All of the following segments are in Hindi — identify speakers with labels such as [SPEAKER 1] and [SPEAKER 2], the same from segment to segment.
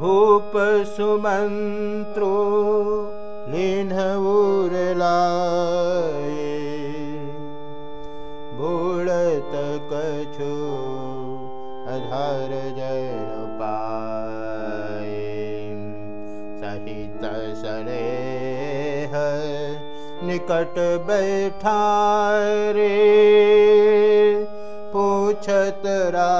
[SPEAKER 1] भूप सुमन्त्रो लीन् उडरला भूरत कच्छो अधर जनपा सहित शर निकट बैठा रे पूछत पोतरा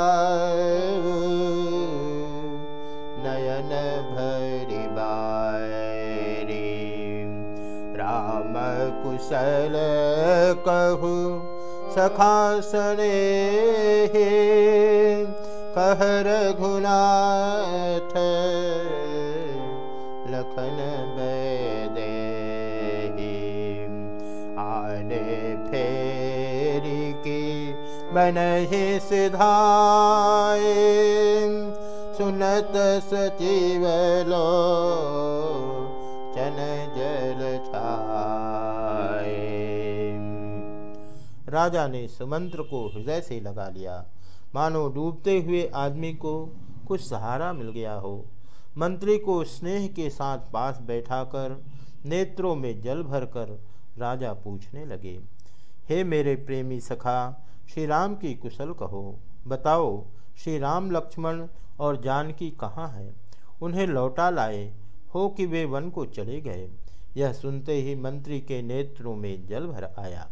[SPEAKER 1] कुशल कहु सखासने कहर घुनाथ लखन बेदे आने फेरी की सिधाए सुनत सचिव लो चन जल राजा ने सुमंत्र को हृदय से लगा लिया। मानो डूबते हुए आदमी को कुछ सहारा मिल गया हो। मंत्री को स्नेह के साथ पास बैठाकर नेत्रों में जल भरकर राजा पूछने लगे, हे मेरे प्रेमी सखा, श्री राम की कुशल कहो। बताओ, श्री राम लक्ष्मण और जानकी कहाँ है? उन्हें लौटा लाए, हो कि वे वन को चले गए? यह सुनते ही मंत्री के नेत्रों में जल भर आया।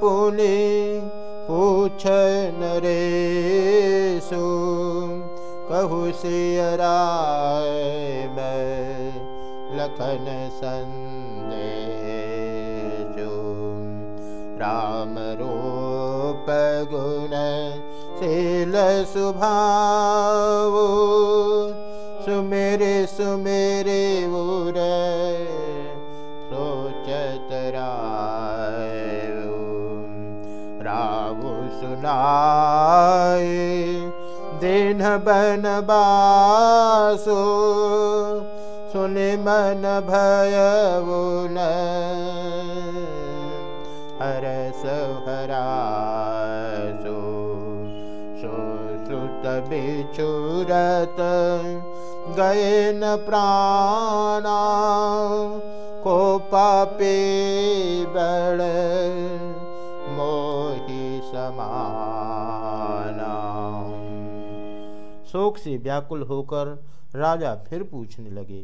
[SPEAKER 1] पुनि पूछ नरेशु कहु सियराय लखन संदेशु। राम रूप गुण शील सुभाव सुमेरे सुमेरे उर रावु सुनाए दिन बन बासो सुनि मन भय हरस हरासो सो सुत गए न प्राणा को पापे बड़ शोक से व्याकुल होकर राजा फिर पूछने लगे,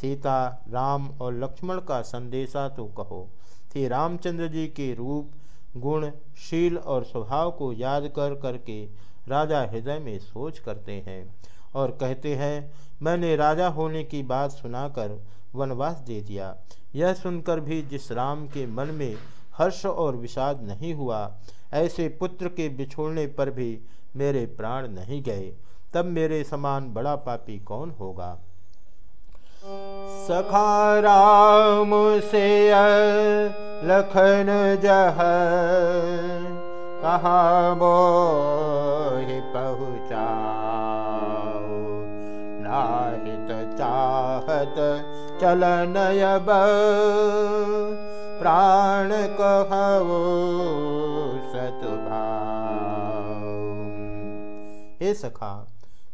[SPEAKER 1] सीता, राम और लक्ष्मण का संदेशा तो कहो। थे रामचंद्र जी के रूप, गुण, शील और स्वभाव को याद कर करके राजा हृदय में सोच करते हैं और कहते हैं, मैंने राजा होने की बात सुनाकर वनवास दे दिया। यह सुनकर भी जिस राम के मन में हर्ष और विषाद नहीं हुआ, ऐसे पुत्र के बिछोड़ने पर भी मेरे प्राण नहीं गए। तब मेरे समान बड़ा पापी कौन होगा? सखा राम से लखन जह कहा मोहि पहुँचा नाहित चाहत चलन अब प्राण कहवो सतभाव। हे सखा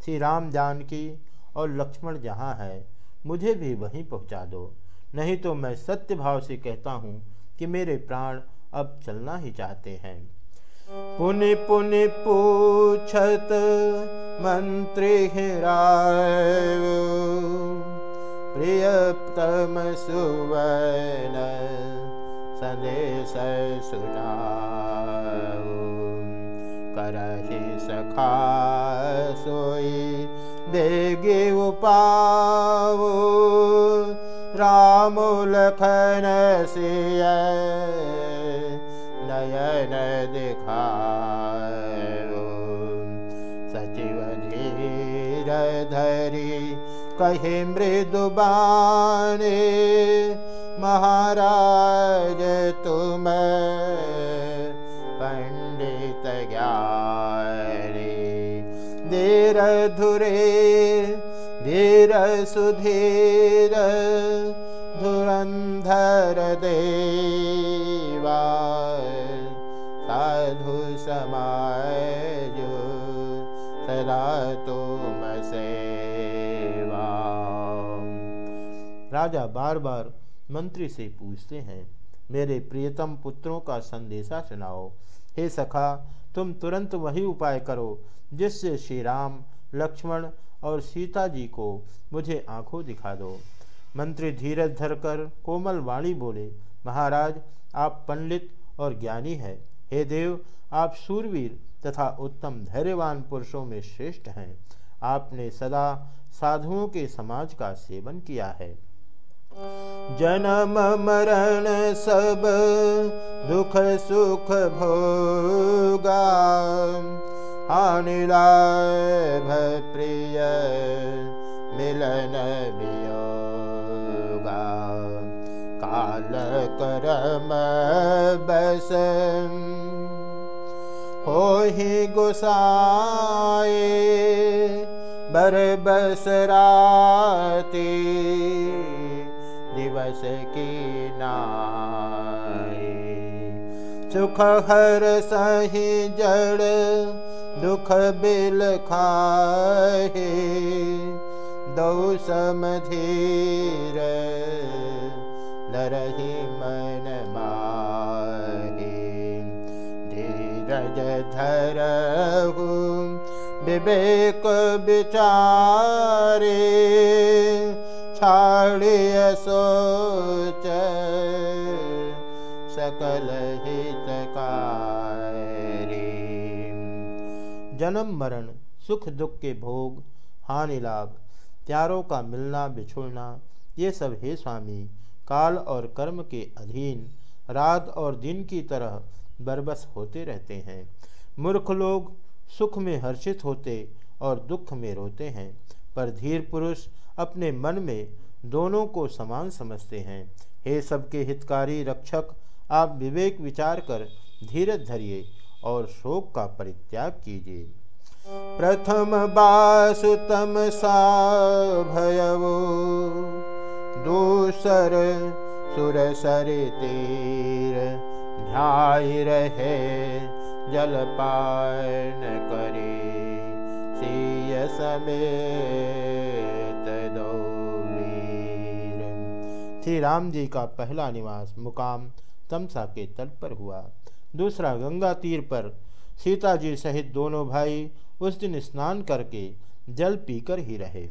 [SPEAKER 1] श्री राम जानकी और लक्ष्मण जहाँ है, मुझे भी वहीं पहुँचा दो। नहीं तो मैं सत्य भाव से कहता हूँ कि मेरे प्राण अब चलना ही चाहते हैं। पुनि पुनि पूछत मंत्री प्रियतम सुवन संदेश सुना। करहि सखा देगे उपाव। राम लखन सिय नयन दिखा सचिव धीर धरी कहे मृदुबाने महाराज धीर धुरे, धीर सुधीर, धुरंधर देवा, साधु समाय सदा तुम सेवा। राजा बार बार मंत्री से पूछते हैं, मेरे प्रियतम पुत्रों का संदेशा सुनाओ। हे सखा, तुम तुरंत वही उपाय करो, जिससे श्री राम लक्ष्मण और सीता जी को मुझे आँखों दिखा दो। मंत्री धीरज धरकर कोमल वाणी बोले, महाराज, आप पंडित और ज्ञानी है। हे देव, आप सूरवीर तथा उत्तम धैर्यवान पुरुषों में श्रेष्ठ हैं। आपने सदा साधुओं के समाज का सेवन किया है। जन्म मरण सब दुख सुख भोगा हानि लाभ प्रिय मिलन वियोगा काल करम बस हो ही गुसाए बर बस राती दिवस की नाई सुख हर सही जड़ दुख बिल खाए दो समधीर नरही मन माहे। धीरज धरहु विवेक विचारे छाड़िय सोच सकल हितकारी। जन्म, मरण, सुख, दुख के भोग, हानि, लाभ प्यारों का मिलना, बिछुड़ना, ये सब हे स्वामी, काल और कर्म के अधीन, रात और दिन की तरह बरबस होते रहते हैं। मूर्ख लोग सुख में हर्षित होते और दुख में रोते हैं, पर धीर पुरुष अपने मन में दोनों को समान समझते हैं। हे सबके हितकारी रक्षक आप विवेक विचार कर धीरज धरिए और शोक का परित्याग कीजिए। प्रथम बासुतम सा भयवो दूसर सुर सर तीर, ध्याय रहे, जल पान करे, सीय समेत दो श्री राम जी का पहला निवास मुकाम तमसा के तट पर हुआ। दूसरा गंगा तीर पर सीता जी सहित दोनों भाई उस दिन स्नान करके जल पीकर ही रहे।